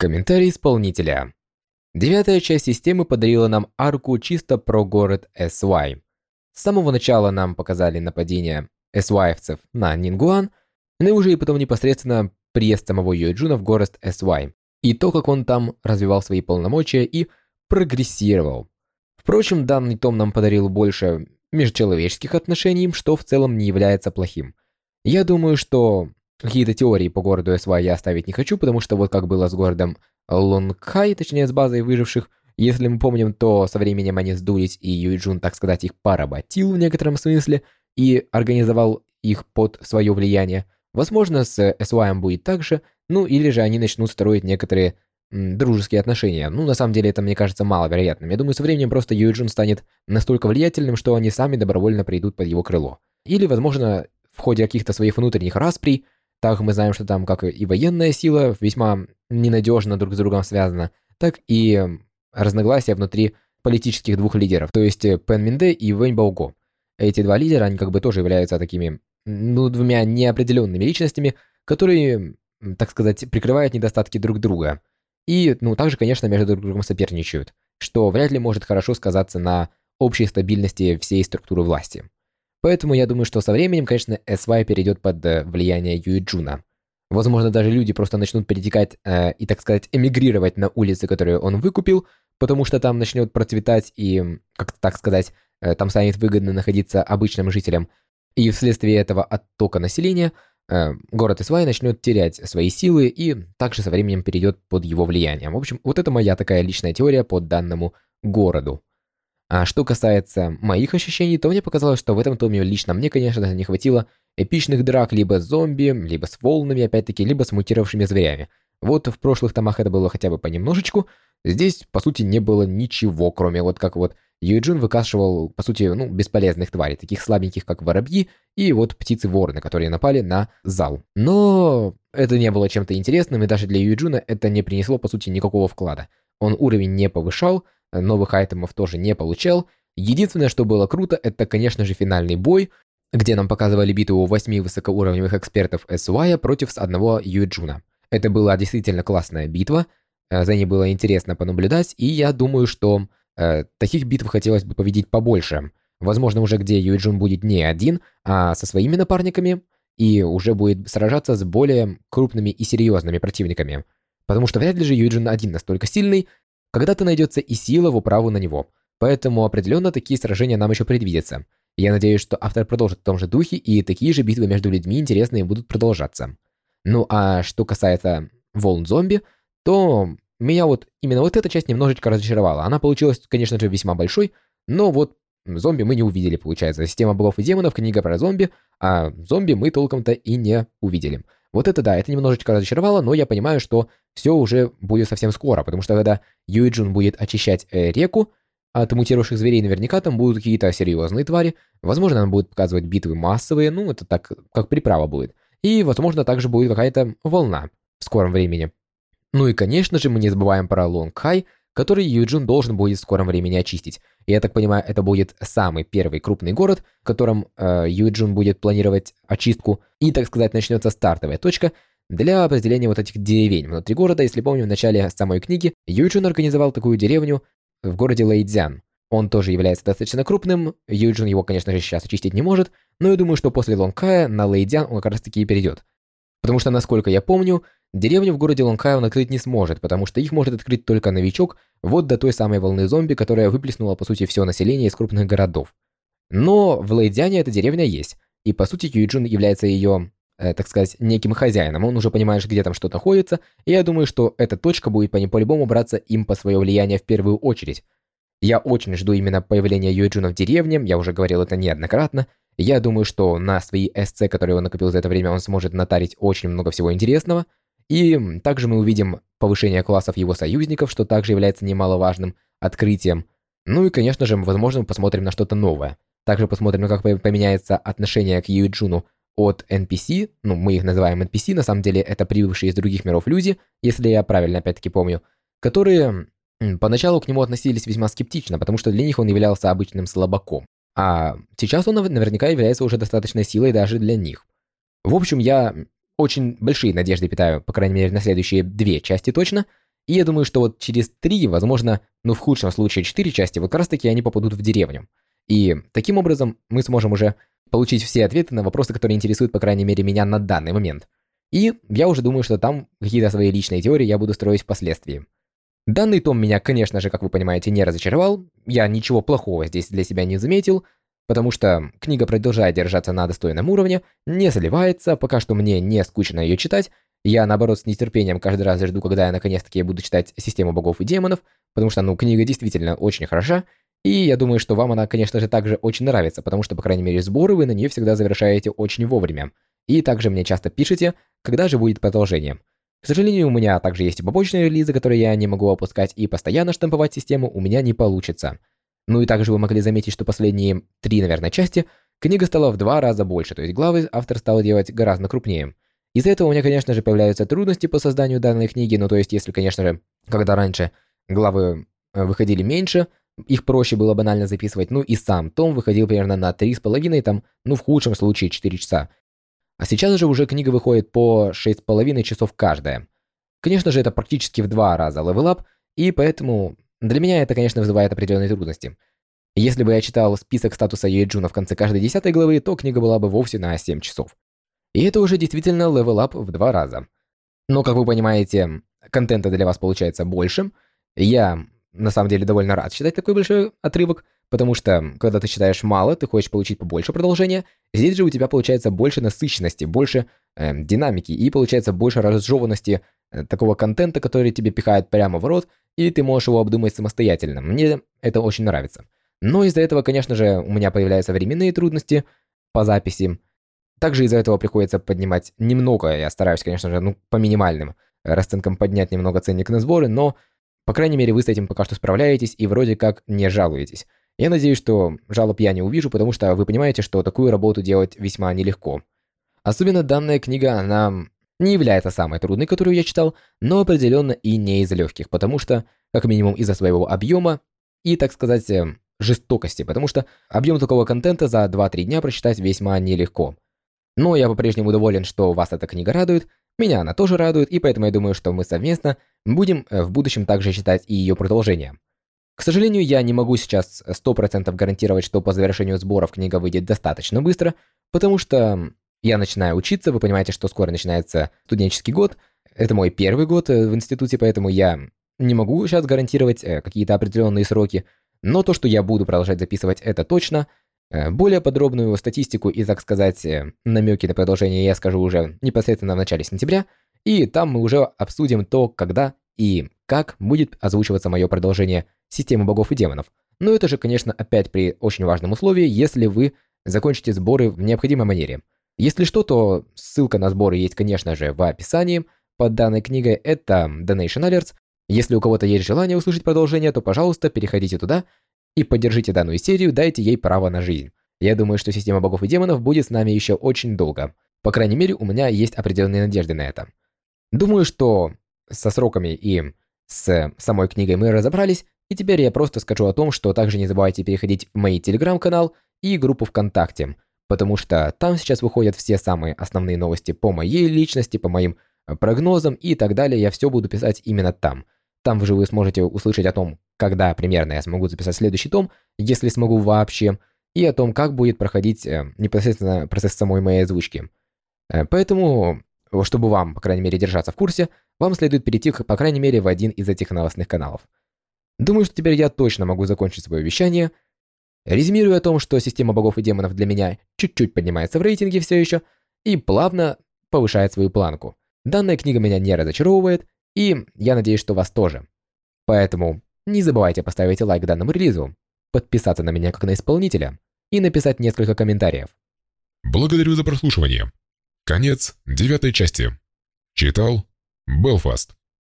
Комментарий исполнителя. Девятая часть системы подарила нам арку чисто про город SY. С самого начала нам показали нападение SY-овцев на Нингуан, ну и уже и потом непосредственно приезд самого Юэджуна в город SY, и то, как он там развивал свои полномочия и прогрессировал. Впрочем, данный том нам подарил больше межчеловеческих отношений, что в целом не является плохим. Я думаю, что Какие-то теории по городу СВА я оставить не хочу, потому что вот как было с городом Лонгхай, точнее с базой выживших, если мы помним, то со временем они сдулись, и Юйджун, так сказать, их поработил в некотором смысле и организовал их под свое влияние. Возможно, с СВА будет так же, ну или же они начнут строить некоторые дружеские отношения. Ну, на самом деле, это, мне кажется, маловероятным. Я думаю, со временем просто Юйджун станет настолько влиятельным, что они сами добровольно придут под его крыло. Или, возможно, в ходе каких-то своих внутренних расприй так мы знаем, что там как и военная сила весьма ненадежно друг с другом связана, так и разногласия внутри политических двух лидеров, то есть э, Пен Минде и Вэнь Бауго. Эти два лидера, они как бы тоже являются такими, ну, двумя неопределенными личностями, которые, так сказать, прикрывают недостатки друг друга. И, ну, также, конечно, между друг другом соперничают, что вряд ли может хорошо сказаться на общей стабильности всей структуры власти. Поэтому я думаю, что со временем, конечно, SY перейдет под э, влияние Юиджуна. Возможно, даже люди просто начнут перетекать э, и, так сказать, эмигрировать на улицы, которые он выкупил, потому что там начнет процветать и, как так сказать, э, там станет выгодно находиться обычным жителям. И вследствие этого оттока населения э, город Исвай начнет терять свои силы и также со временем перейдет под его влиянием. В общем, вот это моя такая личная теория по данному городу. А что касается моих ощущений, то мне показалось, что в этом томе лично мне, конечно, не хватило эпичных драк либо с зомби, либо с волнами, опять-таки, либо с мутировавшими зверями. Вот в прошлых томах это было хотя бы понемножечку. Здесь, по сути, не было ничего, кроме вот как вот Юджин выкашивал, по сути, ну, бесполезных тварей, таких слабеньких, как воробьи, и вот птицы-вороны, которые напали на зал. Но это не было чем-то интересным, и даже для Юджина это не принесло, по сути, никакого вклада. Он уровень не повышал, новых айтемов тоже не получал. Единственное, что было круто, это, конечно же, финальный бой, где нам показывали битву 8 высокоуровневых экспертов SY против одного Юджуна. Это была действительно классная битва, э, за ней было интересно понаблюдать, и я думаю, что э, таких битв хотелось бы победить побольше. Возможно, уже где Юджун будет не один, а со своими напарниками, и уже будет сражаться с более крупными и серьезными противниками. Потому что вряд ли же Юджин один настолько сильный, когда-то найдется и сила в управу на него, поэтому определенно такие сражения нам еще предвидятся. Я надеюсь, что автор продолжит в том же духе, и такие же битвы между людьми интересные будут продолжаться. Ну а что касается волн зомби, то меня вот именно вот эта часть немножечко разочаровала. Она получилась, конечно же, весьма большой, но вот зомби мы не увидели, получается. Система богов и демонов, книга про зомби, а зомби мы толком-то и не увидели. Вот это да, это немножечко разочаровало, но я понимаю, что все уже будет совсем скоро, потому что когда Юиджун будет очищать э, реку от мутировавших зверей, наверняка там будут какие-то серьезные твари, возможно, он будет показывать битвы массовые, ну, это так, как приправа будет. И, возможно, также будет какая-то волна в скором времени. Ну и, конечно же, мы не забываем про Лонг Хай, который Юджин должен будет в скором времени очистить. Я так понимаю, это будет самый первый крупный город, в котором э, Юджин будет планировать очистку, и, так сказать, начнется стартовая точка для определения вот этих деревень внутри города. Если помним, в начале самой книги Юджин организовал такую деревню в городе Лэйдзян. Он тоже является достаточно крупным, Юджин его, конечно же, сейчас очистить не может, но я думаю, что после Лонгкая на Лэйдзян он как раз таки и перейдет. Потому что, насколько я помню, Деревню в городе Лонгхай он открыть не сможет, потому что их может открыть только новичок, вот до той самой волны зомби, которая выплеснула по сути все население из крупных городов. Но в Лэйдзяне эта деревня есть, и по сути Юйджун является ее, э, так сказать, неким хозяином, он уже понимает, где там что находится, и я думаю, что эта точка будет по по-любому браться им по свое влияние в первую очередь. Я очень жду именно появления Юйджуна в деревне, я уже говорил это неоднократно, я думаю, что на свои SC, которые он накопил за это время, он сможет натарить очень много всего интересного, и также мы увидим повышение классов его союзников, что также является немаловажным открытием. Ну и, конечно же, возможно, мы посмотрим на что-то новое. Также посмотрим, как поменяется отношение к Юиджуну от NPC, ну, мы их называем NPC, на самом деле это прибывшие из других миров люди, если я правильно опять-таки помню, которые поначалу к нему относились весьма скептично, потому что для них он являлся обычным слабаком. А сейчас он наверняка является уже достаточной силой даже для них. В общем, я очень большие надежды питаю, по крайней мере, на следующие две части точно. И я думаю, что вот через три, возможно, ну в худшем случае четыре части, вот как раз таки они попадут в деревню. И таким образом мы сможем уже получить все ответы на вопросы, которые интересуют, по крайней мере, меня на данный момент. И я уже думаю, что там какие-то свои личные теории я буду строить впоследствии. Данный том меня, конечно же, как вы понимаете, не разочаровал. Я ничего плохого здесь для себя не заметил, потому что книга продолжает держаться на достойном уровне, не заливается, пока что мне не скучно ее читать. Я, наоборот, с нетерпением каждый раз жду, когда я наконец-таки буду читать «Систему богов и демонов», потому что, ну, книга действительно очень хороша, и я думаю, что вам она, конечно же, также очень нравится, потому что, по крайней мере, сборы вы на нее всегда завершаете очень вовремя. И также мне часто пишете, когда же будет продолжение. К сожалению, у меня также есть побочные релизы, которые я не могу опускать, и постоянно штамповать систему у меня не получится. Ну и также вы могли заметить, что последние три, наверное, части книга стала в два раза больше, то есть главы автор стал делать гораздо крупнее. Из-за этого у меня, конечно же, появляются трудности по созданию данной книги, ну то есть если, конечно же, когда раньше главы э, выходили меньше, их проще было банально записывать, ну и сам том выходил примерно на 3,5, там, ну в худшем случае 4 часа. А сейчас же уже книга выходит по 6,5 часов каждая. Конечно же, это практически в два раза level up, и поэтому для меня это, конечно, вызывает определенные трудности. Если бы я читал список статуса Юэджуна в конце каждой десятой главы, то книга была бы вовсе на 7 часов. И это уже действительно level up в два раза. Но, как вы понимаете, контента для вас получается больше. Я на самом деле довольно рад читать такой большой отрывок, потому что, когда ты читаешь мало, ты хочешь получить побольше продолжения, здесь же у тебя получается больше насыщенности, больше э, динамики и получается больше разжеванности э, такого контента, который тебе пихают прямо в рот, и ты можешь его обдумать самостоятельно. Мне это очень нравится. Но из-за этого, конечно же, у меня появляются временные трудности по записи. Также из-за этого приходится поднимать немного, я стараюсь, конечно же, ну, по минимальным расценкам поднять немного ценник на сборы, но по крайней мере, вы с этим пока что справляетесь и вроде как не жалуетесь. Я надеюсь, что жалоб я не увижу, потому что вы понимаете, что такую работу делать весьма нелегко. Особенно данная книга, она не является самой трудной, которую я читал, но определенно и не из легких, потому что, как минимум из-за своего объема и, так сказать, э, жестокости, потому что объем такого контента за 2-3 дня прочитать весьма нелегко. Но я по-прежнему доволен, что вас эта книга радует, меня она тоже радует, и поэтому я думаю, что мы совместно будем э, в будущем также читать и ее продолжение. К сожалению, я не могу сейчас 100% гарантировать, что по завершению сборов книга выйдет достаточно быстро, потому что я начинаю учиться, вы понимаете, что скоро начинается студенческий год. Это мой первый год э, в институте, поэтому я не могу сейчас гарантировать э, какие-то определенные сроки, но то, что я буду продолжать записывать, это точно – Э, более подробную статистику и, так сказать, намеки на продолжение я скажу уже непосредственно в начале сентября, и там мы уже обсудим то, когда и как будет озвучиваться мое продолжение системы богов и демонов. Но это же, конечно, опять при очень важном условии, если вы закончите сборы в необходимой манере. Если что, то ссылка на сборы есть, конечно же, в описании под данной книгой, это Donation Alerts. Если у кого-то есть желание услышать продолжение, то, пожалуйста, переходите туда и поддержите данную серию, дайте ей право на жизнь. Я думаю, что система богов и демонов будет с нами еще очень долго. По крайней мере, у меня есть определенные надежды на это. Думаю, что со сроками и с самой книгой мы разобрались, и теперь я просто скажу о том, что также не забывайте переходить в мой телеграм-канал и группу ВКонтакте, потому что там сейчас выходят все самые основные новости по моей личности, по моим прогнозам и так далее. Я все буду писать именно там. Там же вы сможете услышать о том, когда примерно я смогу записать следующий том, если смогу вообще, и о том, как будет проходить э, непосредственно процесс самой моей озвучки. Э, поэтому, чтобы вам, по крайней мере, держаться в курсе, вам следует перейти, по крайней мере, в один из этих новостных каналов. Думаю, что теперь я точно могу закончить свое вещание. Резюмирую о том, что система богов и демонов для меня чуть-чуть поднимается в рейтинге все еще и плавно повышает свою планку. Данная книга меня не разочаровывает, и я надеюсь, что вас тоже. Поэтому не забывайте поставить лайк данному релизу, подписаться на меня как на исполнителя и написать несколько комментариев. Благодарю за прослушивание. Конец девятой части. Читал Белфаст.